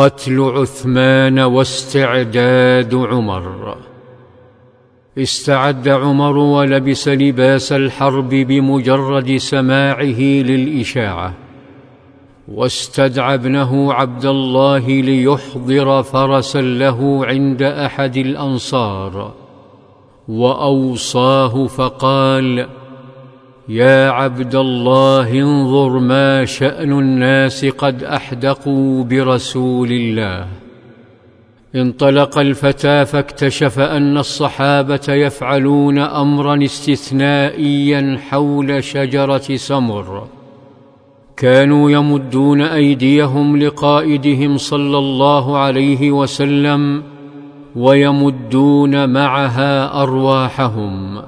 قتل عثمان واستعداد عمر. استعد عمر ولبس لباس الحرب بمجرد سماعه للإشاعة. واستدعى ابنه عبد الله ليحضر فرسا له عند أحد الأنصار. وأوصاه فقال يا عبد الله انظر ما شأن الناس قد أحدقوا برسول الله. انطلق الفتى فاكتشف أن الصحابة يفعلون أمرا استثنائيا حول شجرة سمر. كانوا يمدون أيديهم لقائدهم صلى الله عليه وسلم ويمدون معها أرواحهم.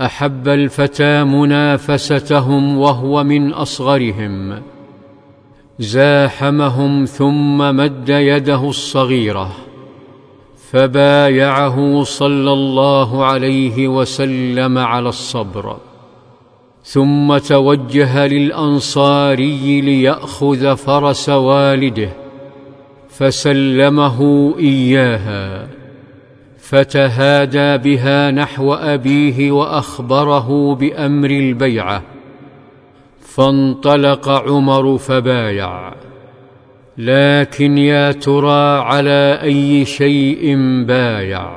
أحب الفتى منافستهم وهو من أصغرهم. زاحمهم ثم مد يده الصغيرة فبايعه صلى الله عليه وسلم على الصبر. ثم توجه للأنصاري ليأخذ فرس والده فسلمه إياها. فتهادى بها نحو أبيه وأخبره بأمر البيعة فانطلق عمر فبايع. لكن يا ترى على أي شيء بايع؟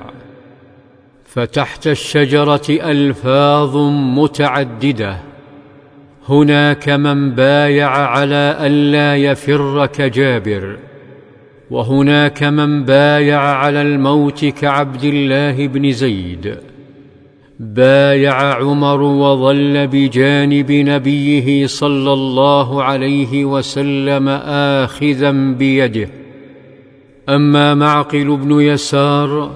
فتحت الشجرة ألفاظ متعددة. هناك من بايع على ألا يفر كجابر وهناك من بايع على الموت كعبد الله بن زيد. بايع عمر وظل بجانب نبيه صلى الله عليه وسلم آخذا بيده. أما معقل بن يسار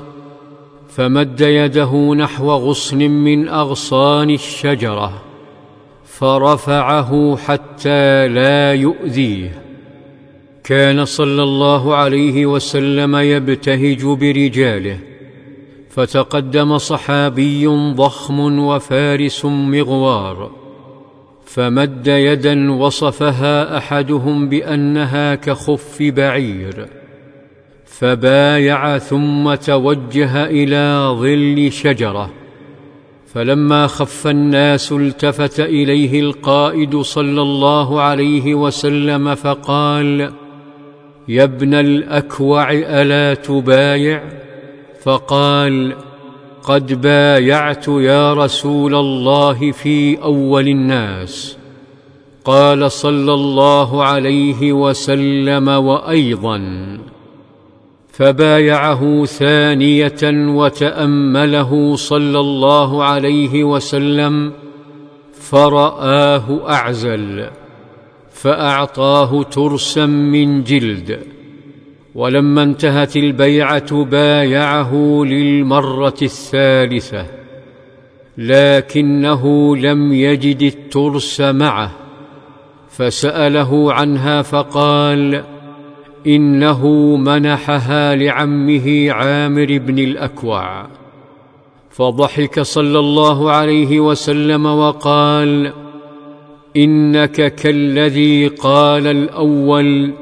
فمد يده نحو غصن من أغصان الشجرة فرفعه حتى لا يؤذيه. كان صلى الله عليه وسلم يبتهج برجاله فتقدم صحابي ضخم وفارس مغوار فمد يدا وصفها أحدهم بأنها كخف بعير فبايع ثم توجه إلى ظل شجرة فلما خف الناس التفت إليه القائد صلى الله عليه وسلم فقال يا ابن الأكوع ألا تبايع؟ فقال قد بايعت يا رسول الله في أول الناس. قال صلى الله عليه وسلم وأيضا. فبايعه ثانية وتأمله صلى الله عليه وسلم فرآه أعزل. فأعطاه ترسا من جلد. ولما انتهت البيعة بايعه للمرة الثالثة لكنه لم يجد الترس معه. فسأله عنها فقال إنه منحها لعمه عامر بن الأكوع. فضحك صلى الله عليه وسلم وقال إنك كالذي قال الأول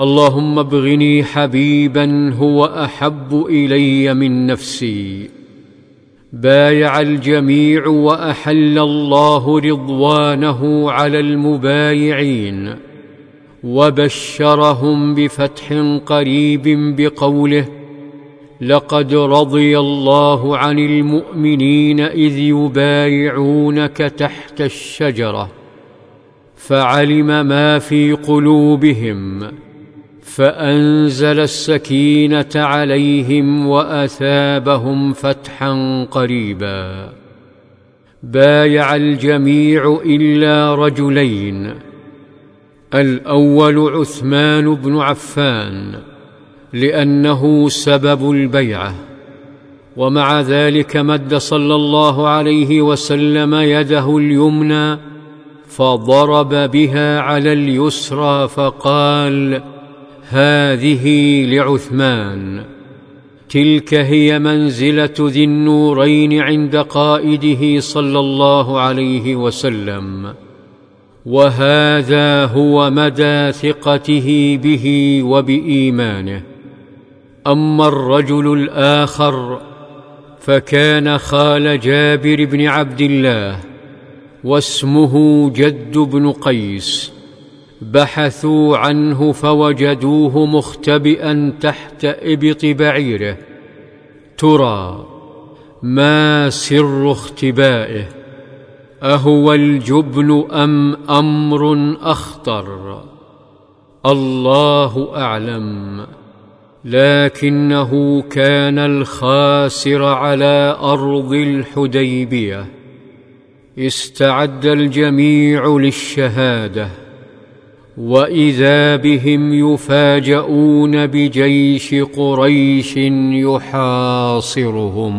اللهم ابغني حبيبا هو أحب إلي من نفسي. بايع الجميع وأحل الله رضوانه على المبايعين وبشرهم بفتح قريب بقوله لقد رضي الله عن المؤمنين إذ يبايعونك تحت الشجرة فعلم ما في قلوبهم فأنزل السكينة عليهم وأثابهم فتحا قريبا. بايع الجميع إلا رجلين الأول عثمان بن عفان لأنه سبب البيعة. ومع ذلك مد صلى الله عليه وسلم يده اليمنى فضرب بها على اليسرى فقال هذه لعثمان. تلك هي منزلة ذي النورين عند قائده صلى الله عليه وسلم. وهذا هو مدى ثقته به وبإيمانه. أما الرجل الآخر فكان خال جابر بن عبد الله واسمه جد بن قيس بحثوا عنه فوجدوه مختبئا تحت إبط بعيره. ترى ما سر اختبائه أهو الجبن أم أمر أخطر؟ الله أعلم. لكنه كان الخاسر على أرض الحديبية. استعد الجميع للشهادة. وإذا بهم يفاجؤون بجيش قريش يحاصرهم.